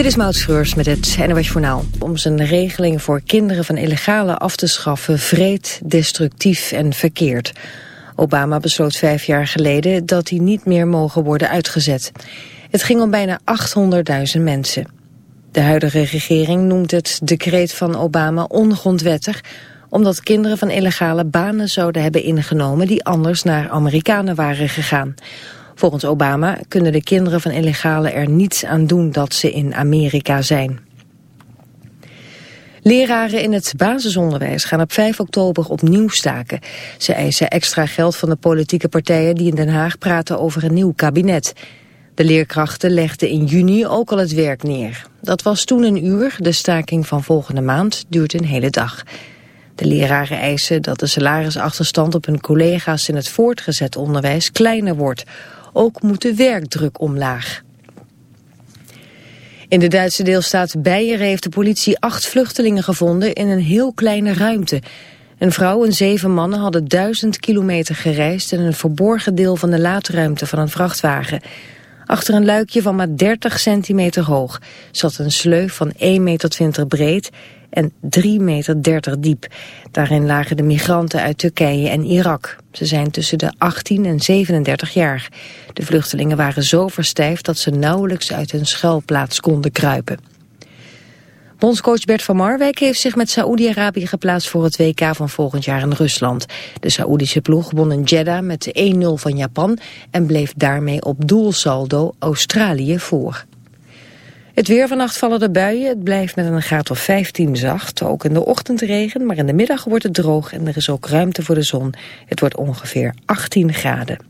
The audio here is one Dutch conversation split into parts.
Dit is Maud Schreurs met het NOS Journaal. Om zijn regeling voor kinderen van illegale af te schaffen... vreed, destructief en verkeerd. Obama besloot vijf jaar geleden dat die niet meer mogen worden uitgezet. Het ging om bijna 800.000 mensen. De huidige regering noemt het decreet van Obama ongrondwettig... omdat kinderen van illegale banen zouden hebben ingenomen... die anders naar Amerikanen waren gegaan... Volgens Obama kunnen de kinderen van illegalen er niets aan doen dat ze in Amerika zijn. Leraren in het basisonderwijs gaan op 5 oktober opnieuw staken. Ze eisen extra geld van de politieke partijen die in Den Haag praten over een nieuw kabinet. De leerkrachten legden in juni ook al het werk neer. Dat was toen een uur, de staking van volgende maand duurt een hele dag. De leraren eisen dat de salarisachterstand op hun collega's in het voortgezet onderwijs kleiner wordt. Ook moet de werkdruk omlaag. In de Duitse deelstaat Beieren heeft de politie acht vluchtelingen gevonden in een heel kleine ruimte. Een vrouw en zeven mannen hadden duizend kilometer gereisd in een verborgen deel van de laadruimte van een vrachtwagen. Achter een luikje van maar 30 centimeter hoog zat een sleuf van 1,20 meter breed en 3,30 meter diep. Daarin lagen de migranten uit Turkije en Irak. Ze zijn tussen de 18 en 37 jaar. De vluchtelingen waren zo verstijfd dat ze nauwelijks uit hun schuilplaats konden kruipen. Bondscoach Bert van Marwijk heeft zich met Saoedi-Arabië geplaatst voor het WK van volgend jaar in Rusland. De Saoedische ploeg won in Jeddah met 1-0 van Japan en bleef daarmee op doelsaldo Australië voor. Het weer vannacht vallen de buien. Het blijft met een graad of 15 zacht. Ook in de ochtend regen, maar in de middag wordt het droog en er is ook ruimte voor de zon. Het wordt ongeveer 18 graden.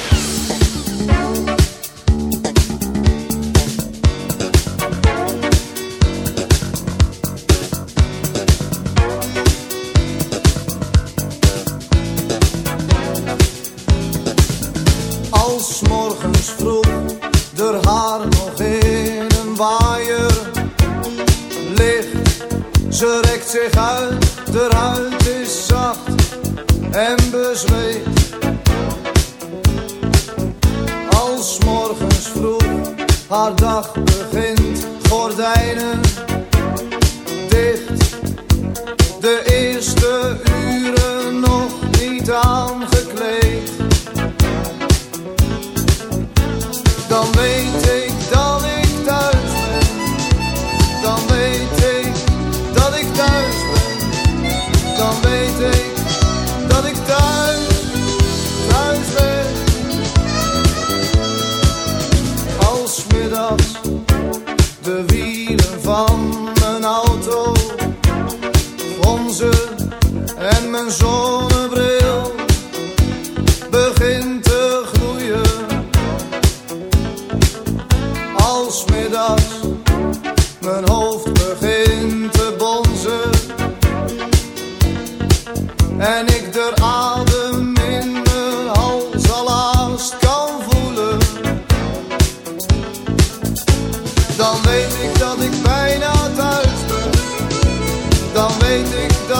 Ardag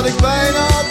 dat ik bijna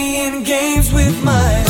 playing games with my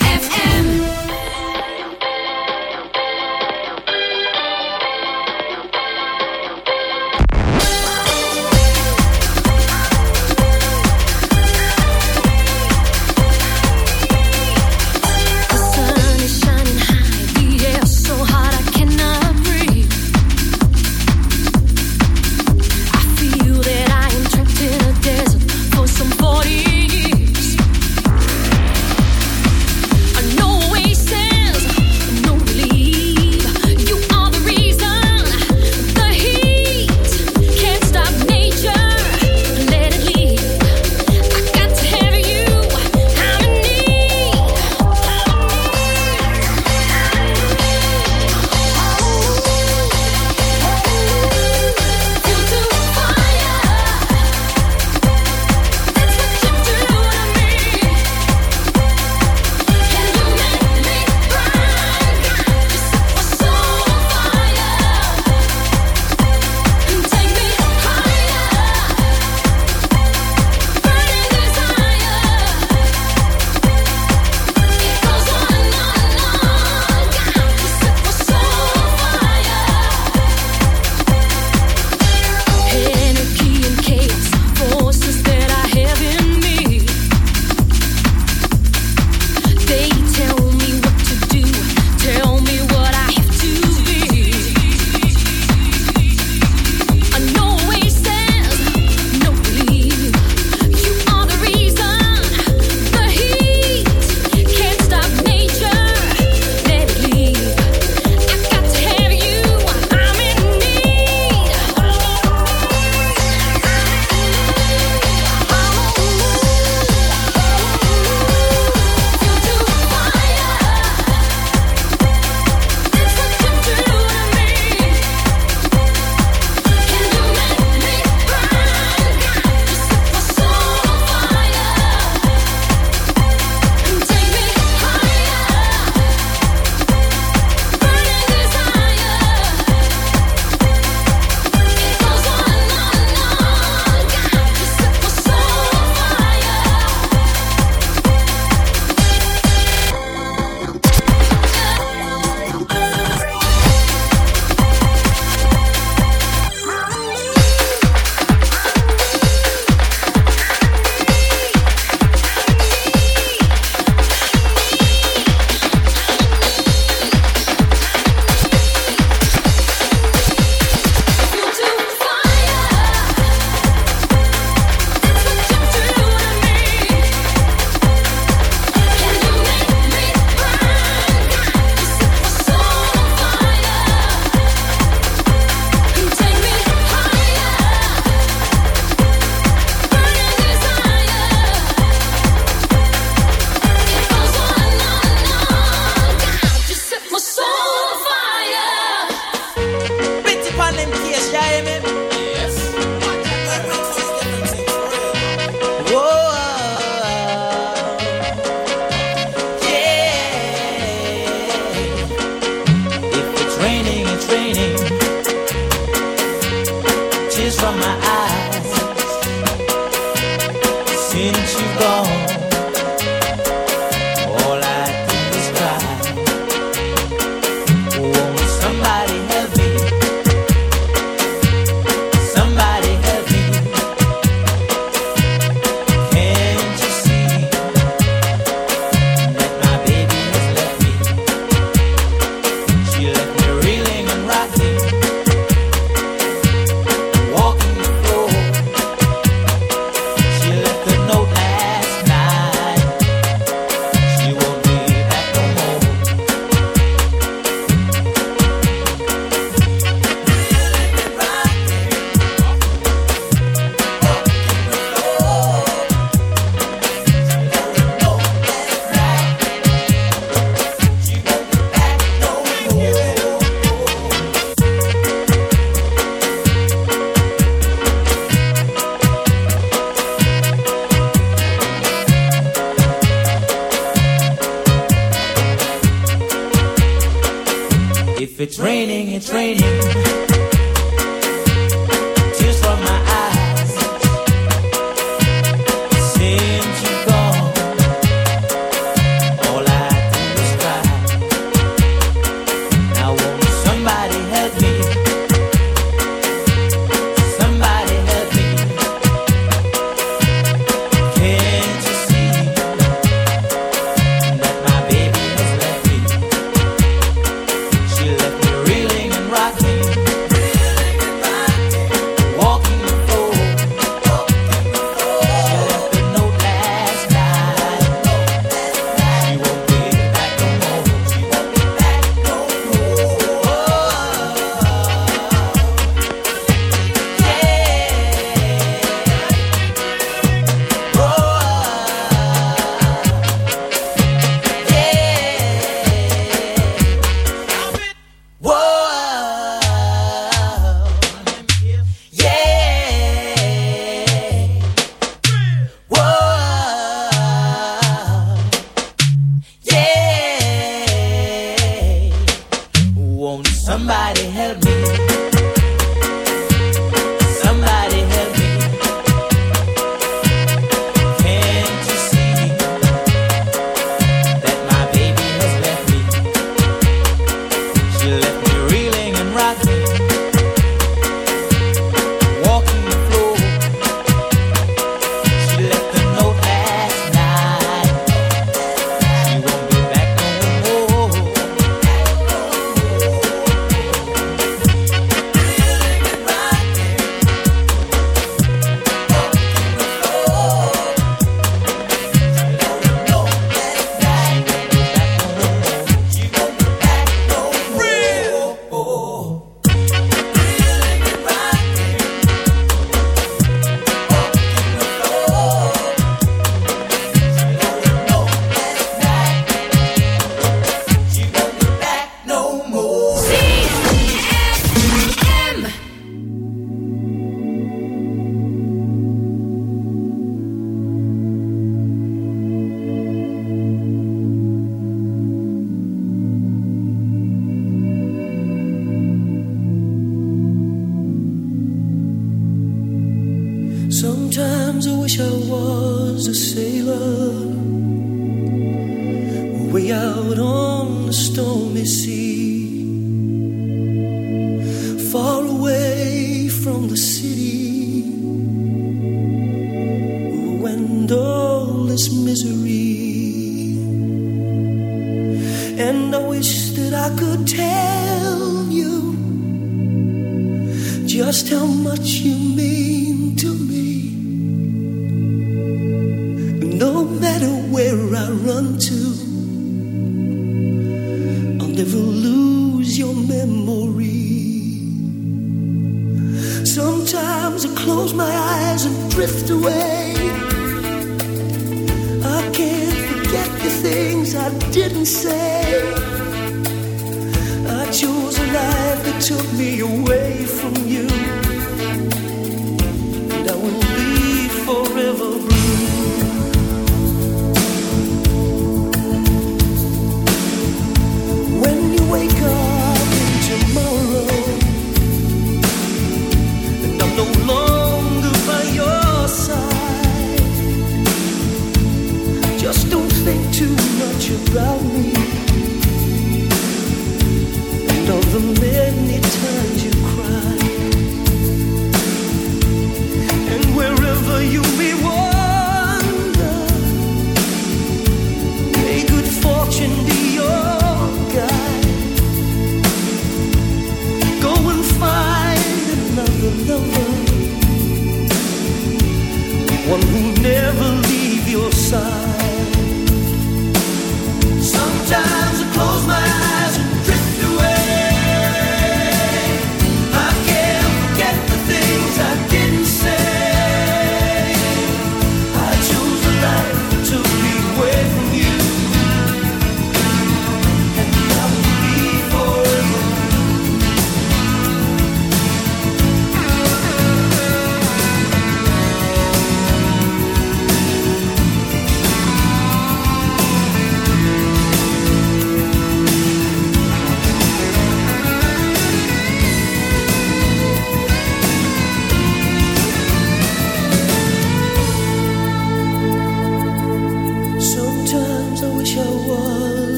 baby.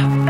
Yeah.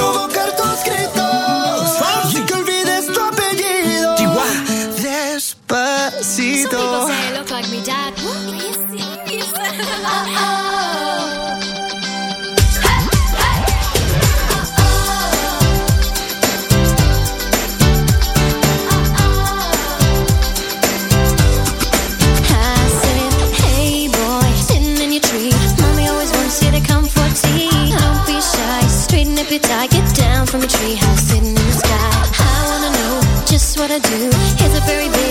From a tree house, sitting in the sky. I wanna know just what I do. Is it very big?